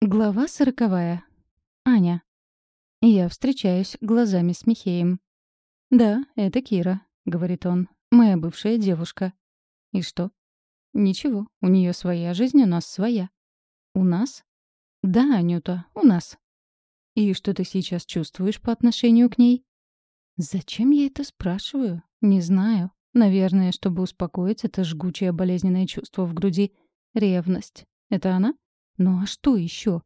Глава сороковая. Аня. Я встречаюсь глазами с Михеем. «Да, это Кира», — говорит он, — «моя бывшая девушка». «И что?» «Ничего, у нее своя жизнь, у нас своя». «У нас?» «Да, Анюта, у нас». «И что ты сейчас чувствуешь по отношению к ней?» «Зачем я это спрашиваю? Не знаю. Наверное, чтобы успокоить это жгучее болезненное чувство в груди. Ревность. Это она?» Ну а что еще?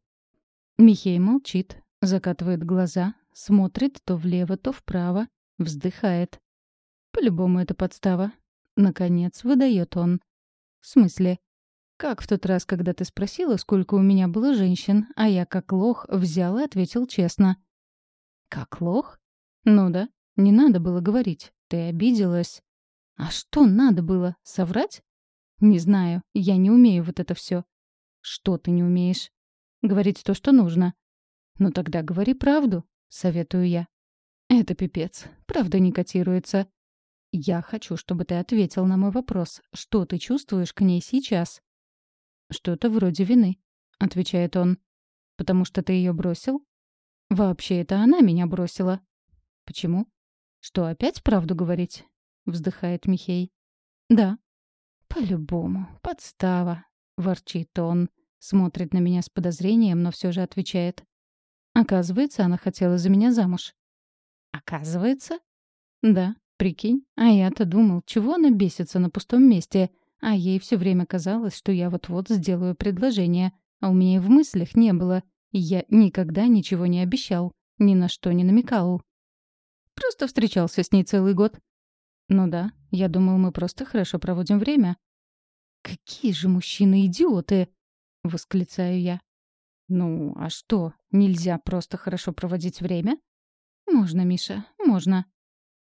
Михей молчит, закатывает глаза, смотрит то влево, то вправо, вздыхает. По-любому это подстава. Наконец, выдает он. В смысле? Как в тот раз, когда ты спросила, сколько у меня было женщин, а я как лох взял и ответил честно. Как лох? Ну да, не надо было говорить. Ты обиделась. А что надо было? Соврать? Не знаю, я не умею вот это все. Что ты не умеешь? Говорить то, что нужно. Ну тогда говори правду, советую я. Это пипец. Правда не котируется. Я хочу, чтобы ты ответил на мой вопрос. Что ты чувствуешь к ней сейчас? Что-то вроде вины, отвечает он. Потому что ты ее бросил? Вообще, это она меня бросила. Почему? Что, опять правду говорить? Вздыхает Михей. Да. По-любому. Подстава. — ворчит он. Смотрит на меня с подозрением, но все же отвечает. Оказывается, она хотела за меня замуж. Оказывается? Да, прикинь. А я-то думал, чего она бесится на пустом месте. А ей все время казалось, что я вот-вот сделаю предложение. А у меня и в мыслях не было. Я никогда ничего не обещал. Ни на что не намекал. Просто встречался с ней целый год. Ну да, я думал, мы просто хорошо проводим время. «Какие же мужчины идиоты!» — восклицаю я. «Ну, а что, нельзя просто хорошо проводить время?» «Можно, Миша, можно.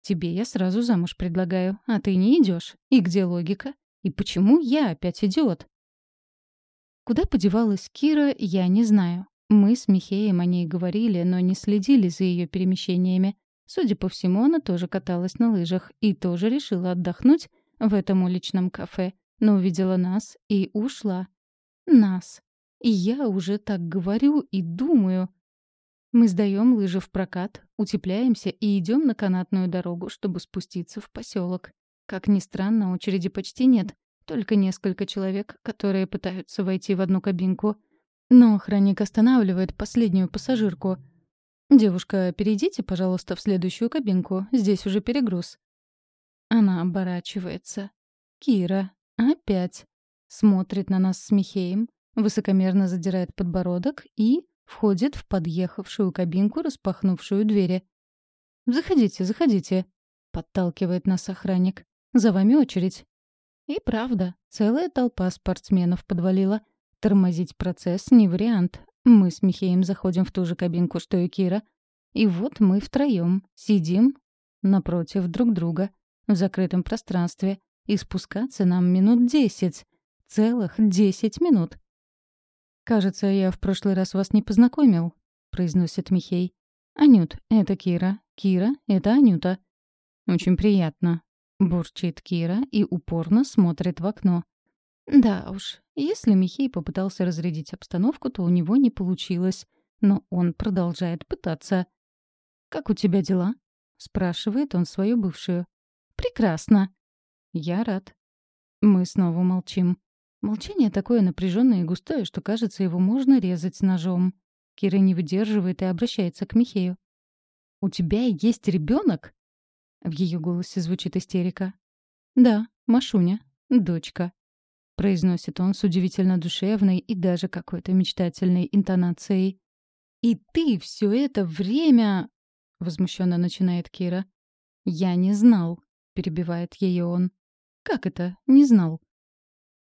Тебе я сразу замуж предлагаю, а ты не идешь. И где логика? И почему я опять идиот?» Куда подевалась Кира, я не знаю. Мы с Михеем о ней говорили, но не следили за ее перемещениями. Судя по всему, она тоже каталась на лыжах и тоже решила отдохнуть в этом уличном кафе но увидела нас и ушла. Нас. И я уже так говорю и думаю. Мы сдаем лыжи в прокат, утепляемся и идем на канатную дорогу, чтобы спуститься в поселок. Как ни странно, очереди почти нет, только несколько человек, которые пытаются войти в одну кабинку. Но охранник останавливает последнюю пассажирку. «Девушка, перейдите, пожалуйста, в следующую кабинку, здесь уже перегруз». Она оборачивается. «Кира, Опять. Смотрит на нас с Михеем, высокомерно задирает подбородок и входит в подъехавшую кабинку, распахнувшую двери. «Заходите, заходите», — подталкивает нас охранник. «За вами очередь». И правда, целая толпа спортсменов подвалила. Тормозить процесс не вариант. Мы с Михеем заходим в ту же кабинку, что и Кира. И вот мы втроем сидим напротив друг друга в закрытом пространстве, и спускаться нам минут десять. Целых десять минут. «Кажется, я в прошлый раз вас не познакомил», — произносит Михей. «Анют, это Кира. Кира, это Анюта». «Очень приятно», — бурчит Кира и упорно смотрит в окно. Да уж, если Михей попытался разрядить обстановку, то у него не получилось. Но он продолжает пытаться. «Как у тебя дела?» — спрашивает он свою бывшую. «Прекрасно», я рад. Мы снова молчим. Молчание такое напряженное и густое, что кажется, его можно резать ножом. Кира не выдерживает и обращается к Михею. «У тебя есть ребенок? В ее голосе звучит истерика. «Да, Машуня, дочка», — произносит он с удивительно душевной и даже какой-то мечтательной интонацией. «И ты все это время...» — возмущенно начинает Кира. «Я не знал», — перебивает ее он. «Как это? Не знал?»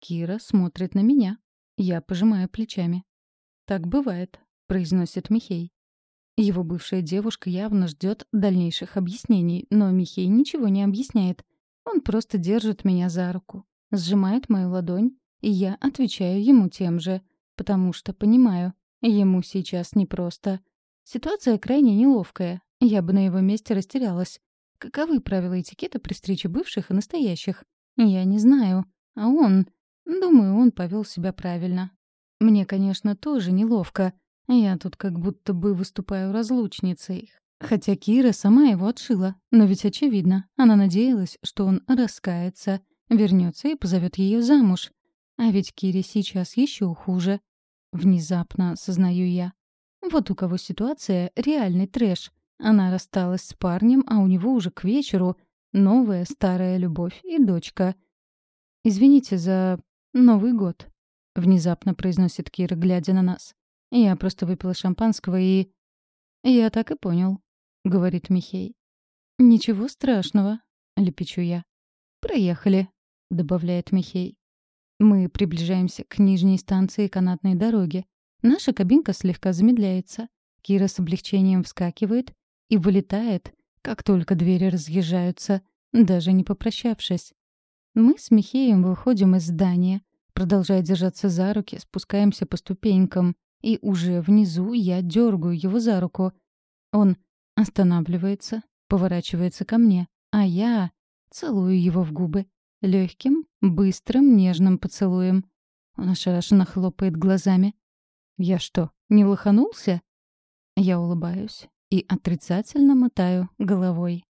Кира смотрит на меня. Я пожимаю плечами. «Так бывает», — произносит Михей. Его бывшая девушка явно ждет дальнейших объяснений, но Михей ничего не объясняет. Он просто держит меня за руку, сжимает мою ладонь, и я отвечаю ему тем же, потому что понимаю, ему сейчас непросто. Ситуация крайне неловкая, я бы на его месте растерялась. Каковы правила этикета при встрече бывших и настоящих? Я не знаю. А он... Думаю, он повел себя правильно. Мне, конечно, тоже неловко. Я тут как будто бы выступаю разлучницей. Хотя Кира сама его отшила. Но ведь очевидно, она надеялась, что он раскается, вернется и позовет ее замуж. А ведь Кире сейчас еще хуже. Внезапно сознаю я. Вот у кого ситуация — реальный трэш. Она рассталась с парнем, а у него уже к вечеру новая старая любовь и дочка. «Извините за Новый год», — внезапно произносит Кира, глядя на нас. «Я просто выпила шампанского и...» «Я так и понял», — говорит Михей. «Ничего страшного», — лепечу я. «Проехали», — добавляет Михей. Мы приближаемся к нижней станции канатной дороги. Наша кабинка слегка замедляется. Кира с облегчением вскакивает и вылетает, как только двери разъезжаются, даже не попрощавшись. Мы с Михеем выходим из здания, продолжая держаться за руки, спускаемся по ступенькам, и уже внизу я дергаю его за руку. Он останавливается, поворачивается ко мне, а я целую его в губы. Легким, быстрым, нежным поцелуем. Он ошарашенно хлопает глазами. «Я что, не лоханулся?» Я улыбаюсь и отрицательно мотаю головой.